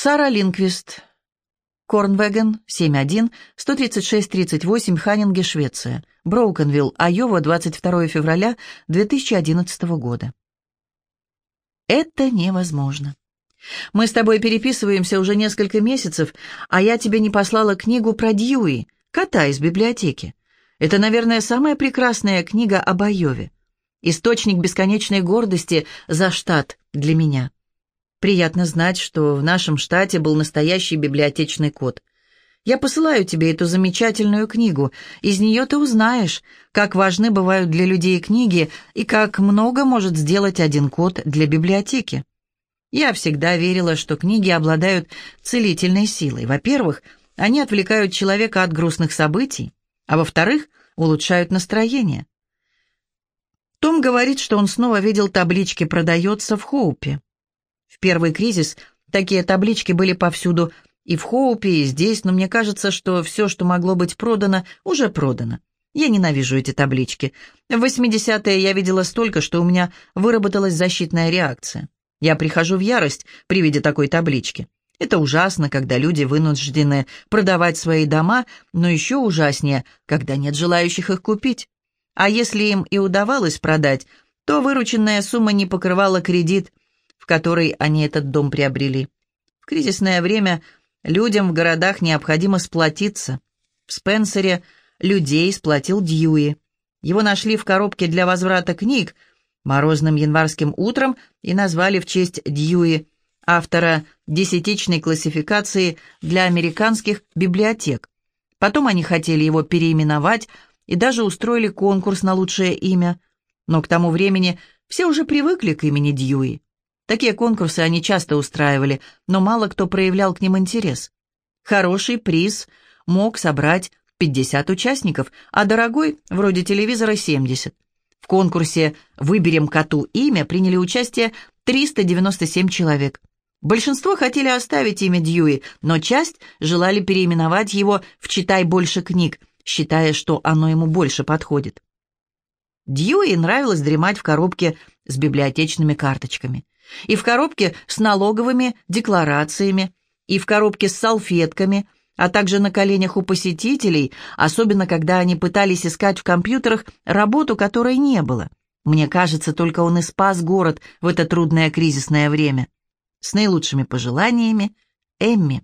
Сара Линквист. Корнвеген, 7.1, 136-38, Ханнинге, Швеция. Броукенвилл, Айова, 22 февраля 2011 года. Это невозможно. Мы с тобой переписываемся уже несколько месяцев, а я тебе не послала книгу про Дьюи, кота из библиотеки. Это, наверное, самая прекрасная книга об Айове. Источник бесконечной гордости за штат для меня. Приятно знать, что в нашем штате был настоящий библиотечный кот. Я посылаю тебе эту замечательную книгу. Из нее ты узнаешь, как важны бывают для людей книги и как много может сделать один код для библиотеки. Я всегда верила, что книги обладают целительной силой. Во-первых, они отвлекают человека от грустных событий, а во-вторых, улучшают настроение. Том говорит, что он снова видел таблички «Продается в Хоупе». Первый кризис такие таблички были повсюду, и в Хоупе, и здесь, но мне кажется, что все, что могло быть продано, уже продано. Я ненавижу эти таблички. В 80-е я видела столько, что у меня выработалась защитная реакция. Я прихожу в ярость при виде такой таблички. Это ужасно, когда люди вынуждены продавать свои дома, но еще ужаснее, когда нет желающих их купить. А если им и удавалось продать, то вырученная сумма не покрывала кредит, в который они этот дом приобрели. В кризисное время людям в городах необходимо сплотиться. В Спенсере людей сплотил Дьюи. Его нашли в коробке для возврата книг морозным январским утром и назвали в честь Дьюи, автора десятичной классификации для американских библиотек. Потом они хотели его переименовать и даже устроили конкурс на лучшее имя. Но к тому времени все уже привыкли к имени Дьюи. Такие конкурсы они часто устраивали, но мало кто проявлял к ним интерес. Хороший приз мог собрать 50 участников, а дорогой, вроде телевизора, 70. В конкурсе «Выберем коту имя» приняли участие 397 человек. Большинство хотели оставить имя Дьюи, но часть желали переименовать его в «Читай больше книг», считая, что оно ему больше подходит. Дьюи нравилось дремать в коробке с библиотечными карточками, и в коробке с налоговыми декларациями, и в коробке с салфетками, а также на коленях у посетителей, особенно когда они пытались искать в компьютерах работу, которой не было. Мне кажется, только он и спас город в это трудное кризисное время. С наилучшими пожеланиями, Эмми.